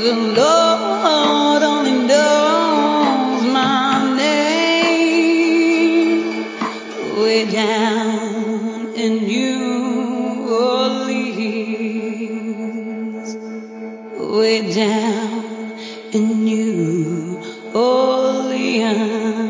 The Lord only knows my name. Way down in New Orleans. Way down in New Orleans.